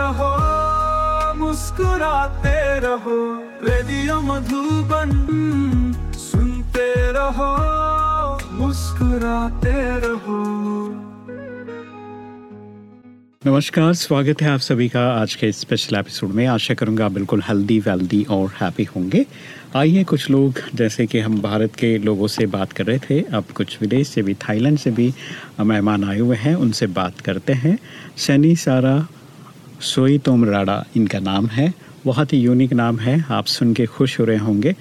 रहो, मुस्कुराते रहो, रेडियो मधुबन सुनते रहो, मुस्कुराते रहो। नमस्कार, स्वागत है आप सभी का आज के स्पेशल एपिसोड में। आशा करूँगा बिल्कुल हेल्दी वेल्दी और हैप्पी होंगे। आइए कुछ लोग, जैसे कि हम भारत के लोगों से बात कर रहे थे, अब कुछ विदेश से भी, थाईलैंड से भी मेहमान आए हुए हैं, उनसे बात करते हैं। सनी, सारा सोई तोम राडा इनका नाम है बहुत ही यूनिक नाम है आप सुन के खुश हो रहे होंगे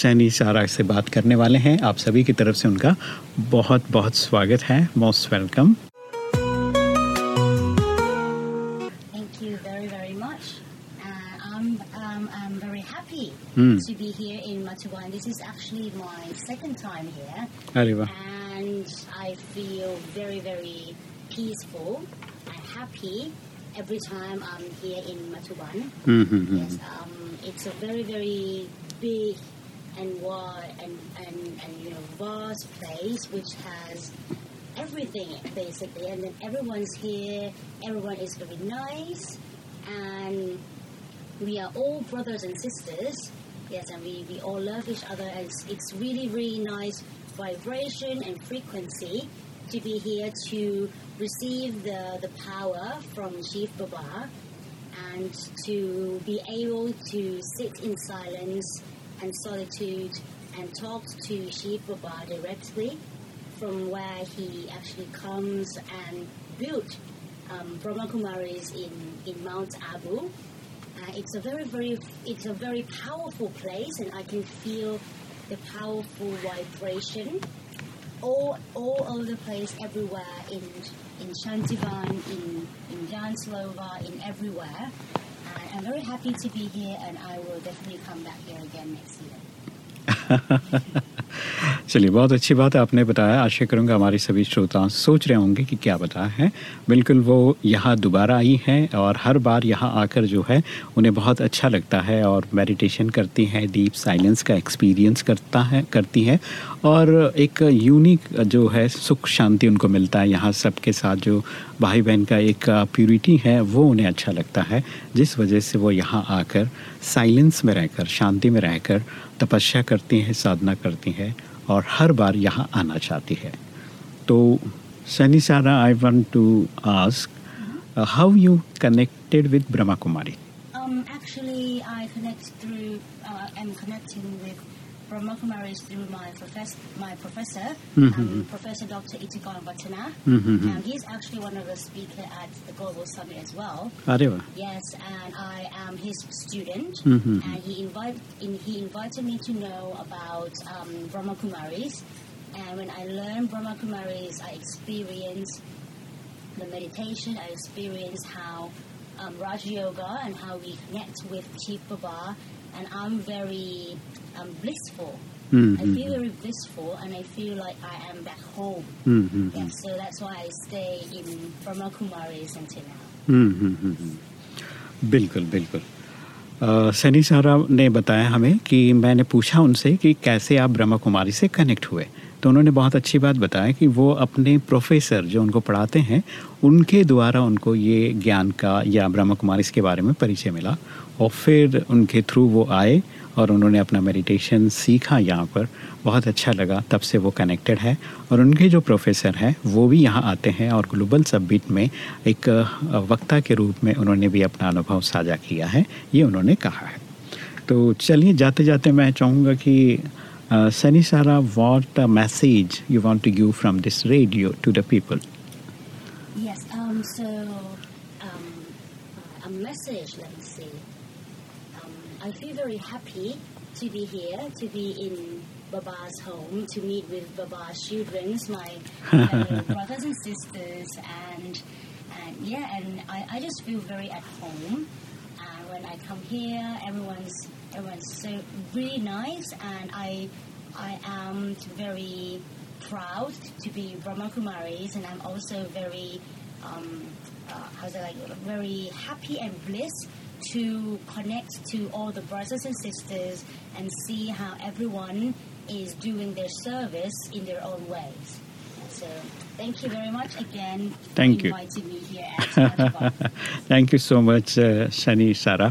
सैनी सारा से बात करने वाले हैं आप सभी की तरफ़ से उनका बहुत बहुत स्वागत है most welcome. Uh, um, Hmm. to be here in Matuwan. This is actually my second time here, वाह and I feel very, very peaceful and happy every time I'm here in Matuban. Mm-hmm. Yes, mm-hmm. um, it's a very, very big and wide and, and, and you know, vast place which has everything basically. And then everyone's here, everyone is very nice, and we are all brothers and sisters. Yes, and we, we all love each other. And it's, it's really, really nice vibration and frequency to be here to receive the, the power from Chief Baba and to be able to sit in silence and solitude and talk to Chief Baba directly from where he actually comes and built um, Brahma Kumaris in, in Mount Abu. Uh, it's a very, very, it's a very powerful place, and I can feel the powerful vibration all, all over the place, everywhere in in Shantivan, in in Janslova, in everywhere. And I'm very happy to be here, and I will definitely come back here again next year. चलिए, बहुत अच्छी बात है आपने बताया। आशा करूँगा हमारे सभी श्रोता सोच रहे होंगे कि क्या बताया है। बिल्कुल वो यहाँ दोबारा आई हैं और हर बार यहाँ आकर जो है, उन्हें बहुत अच्छा लगता है और मेडिटेशन करती हैं डीप साइलेंस का एक्सपीरियंस करता है, करती हैं और एक यूनिक जो है सुख शांति उनको मिलता है। यहाँ सबके साथ जो भाई बहन का एक प्यूरिटी है वो उन्हें अच्छा लगता है जिस वजह से वो यहाँ आकर साइलेंस में रहकर शांति में रहकर तपस्या करती हैं साधना करती हैं और हर बार यहाँ आना चाहती है तो Sunny Sara I want to ask how you connected with Brahma Kumari actually, I connect through. Uh, from Kumaris through my, profess- my professor, mm-hmm. um, Professor Dr. Itigon Watana. Mm-hmm. Um, he's actually one of the speakers at the Global Summit as well. Adewa. Yes, and I am his student, mm-hmm. and he, invite, in, he invited me to know about um, Brahma Kumaris. And when I learned Brahma Kumaris, I experienced the meditation, I experienced how um, Raj Yoga and how we connect with Chief Baba and I'm very um, blissful. Mm-hmm. I feel very blissful, and I feel like I am back home. Mm-hmm. Yeah, so that's why I stay in Brahma Kumaris until now. Hmm, hmm, hmm, hmm. बिल्कुल बिल्कुल अ, सनी सारा ने बताया हमें कि मैंने पूछा उनसे कि कैसे आप ब्रह्मा कुमारी से कनेक्ट हुए तो उन्होंने बहुत अच्छी बात बताया कि वो अपने प्रोफेसर जो उनको पढ़ाते हैं, उनके द्वारा उनको ये ज्ञान का या ब्रह्मा कुमारी इसके बारे में परिचय मिला और फिर उनके थ्रू वो आए और उन्होंने अपना मेडिटेशन सीखा यहाँ पर। बहुत अच्छा लगा, तब से वो कनेक्टेड है और उनके जो प्रोफेसर हैं, वो भी यहाँ आते हैं और ग्लोबल सब्मिट में एक वक्ता के रूप में उन्होंने भी अपना अनुभव साझा किया है, ये उन्होंने कहा है। तो चलिए जाते जाते मैं चाहूँगा कि Uh, Sanisara, what uh, message you want to give from this radio to the people? Yes, um, so um, a message, let me see. Um, I feel very happy to be here, to be in Baba's home, to meet with Baba's children, my brothers and sisters, and, and yeah, and I, I just feel very at home. Uh, when I come here, everyone's everyone's so really nice, and I I am very proud to be Brahma Kumaris, and I'm also very um, uh, how's it like very happy and bliss to connect to all the brothers and sisters and see how everyone is doing their service in their own ways. So thank you very much again Thank for you. inviting me here at Smartbox. Thank you so much Shani Sara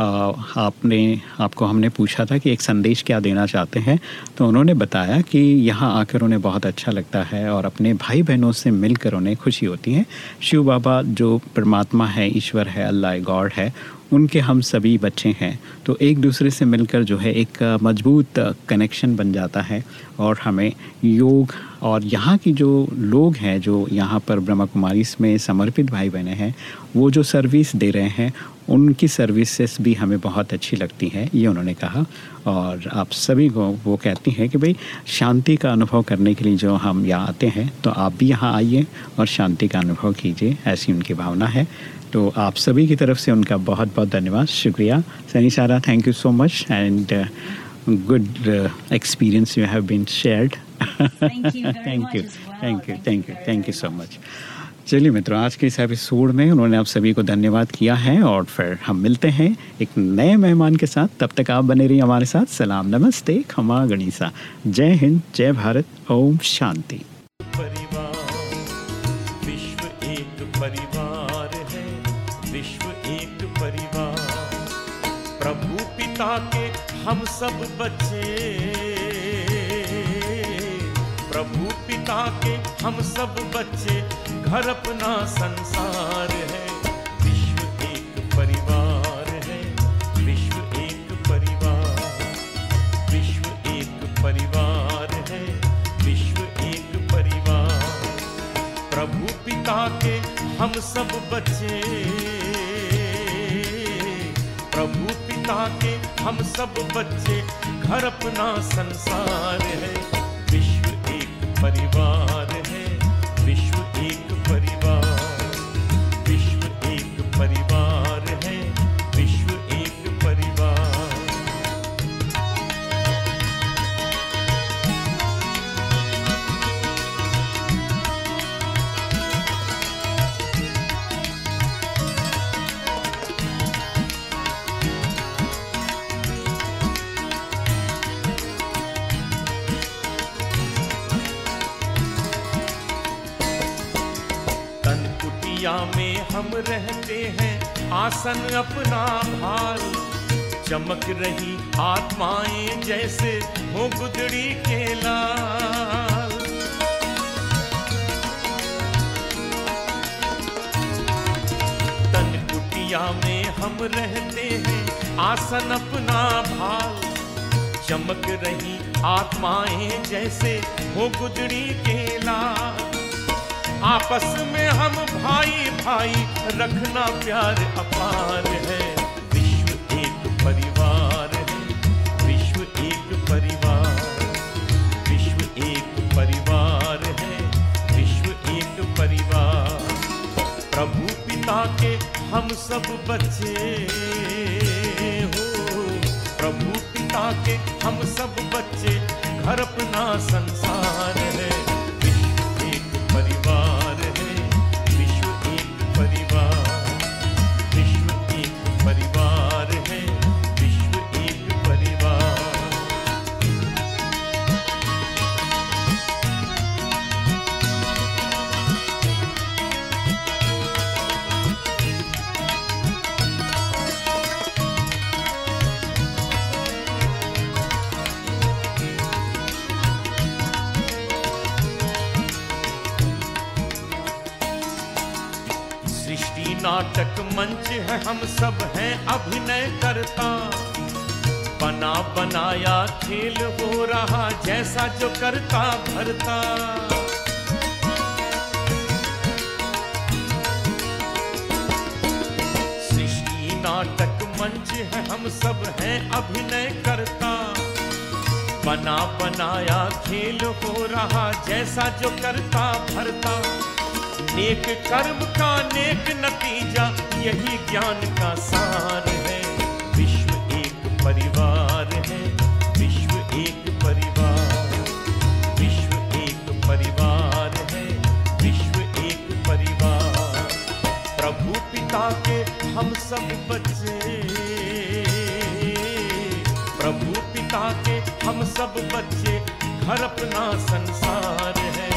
आपने आपको हमने पूछा था कि एक संदेश क्या देना चाहते हैं तो उन्होंने बताया कि यहाँ आकर उन्हें बहुत अच्छा लगता है और अपने भाई बहनों से मिलकर उन्हें खुशी होती है शिव बाबा जो परमात्मा है ईश्वर है अल्लाह गॉड है उनके हम सभी बच्चे हैं। तो एक दूसरे से मिलकर जो है एक मज़बूत कनेक्शन बन जाता है और हमें योग और यहाँ की जो लोग हैं, जो यहाँ पर ब्रह्मा कुमारी में समर्पित भाई बहने हैं, वो जो सर्विस दे रहे हैं, उनकी सर्विसेज़ भी हमें बहुत अच्छी लगती हैं, ये उन्होंने कहा। और आप सभी को वो कहती हैं कि भाई, शांति का अनुभव करने के लिए जो हम यहाँ आते हैं तो आप भी यहाँ आइए और शांति का अनुभव कीजिए, ऐसी उनकी भावना है। तो आप सभी की तरफ़ से उनका बहुत बहुत धन्यवाद। शुक्रिया। Sunny Sara thank you so much and good experience you have been shared thank you thank you thank you thank you so much चलिए मित्रों आज के इस एपिसोड में उन्होंने आप सभी को धन्यवाद किया है और फिर हम मिलते हैं एक नए मेहमान के साथ। तब तक आप बने रहिए हमारे साथ। सलाम नमस्ते खमा गणिसा। जय हिंद जय भारत ओम शांति। हम सब बच्चे। प्रभु पिता के हम सब बच्चे, घर अपना संसार है। विश्व एक परिवार है। विश्व एक परिवार। विश्व एक परिवार है। विश्व एक परिवार। प्रभु पिता के हम सब बच्चे। प्रभु के हम सब बच्चे घर अपना संसार है। विश्व एक परिवार। हम रहते हैं, आसन अपना भार। चमक रही आत्माएँ जैसे हो गुदड़ी के लाल। तन कुटिया में हम रहते हैं, आसन अपना भाल चमक रही आत्माएँ जैसे हो गुदड़ी के लाल। आपस में हम भाई भाई, रखना प्यार अपार है। विश्व एक परिवार है। विश्व एक परिवार। विश्व एक परिवार है। विश्व एक परिवार। प्रभु पिता के हम सब बच्चे हो। प्रभु पिता के हम सब बच्चे। घर अपना संसार है। नाटक मंच है, हम सब हैं अभिनय करता। बना बनाया खेल हो रहा जैसा जो करता भरता। सृष्टि नाटक मंच है, हम सब हैं अभिनय करता। बना बनाया खेल हो रहा जैसा जो करता भरता। नेक कर्म का नेक नतीजा, यही ज्ञान का सार है। विश्व एक परिवार है, विश्व एक परिवार, विश्व एक परिवार है, विश्व एक परिवार। प्रभु पिता के हम सब बच्चे, प्रभु पिता के हम सब बच्चे, घर अपना संसार है।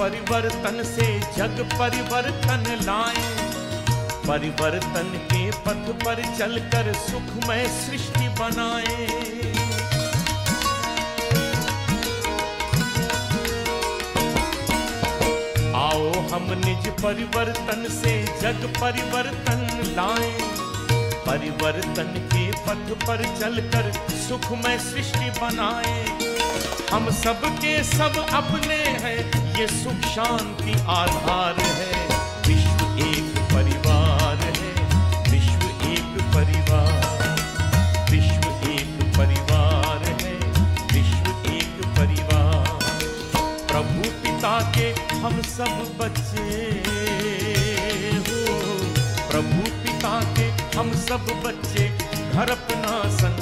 परिवर्तन से जग परिवर्तन लाए। परिवर्तन के पथ पर चलकर सुखमय सृष्टि बनाए। आओ हम निज परिवर्तन से जग परिवर्तन लाए। परिवर्तन के पथ पर चलकर सुखमय सृष्टि बनाए। हम सबके सब अपने हैं ये सुख शांति आधार है। विश्व एक परिवार है। विश्व एक परिवार। विश्व एक परिवार है। विश्व एक परिवार। प्रभु पिता के हम सब बच्चे हो। प्रभु पिता के हम सब बच्चे। घर अपना संसार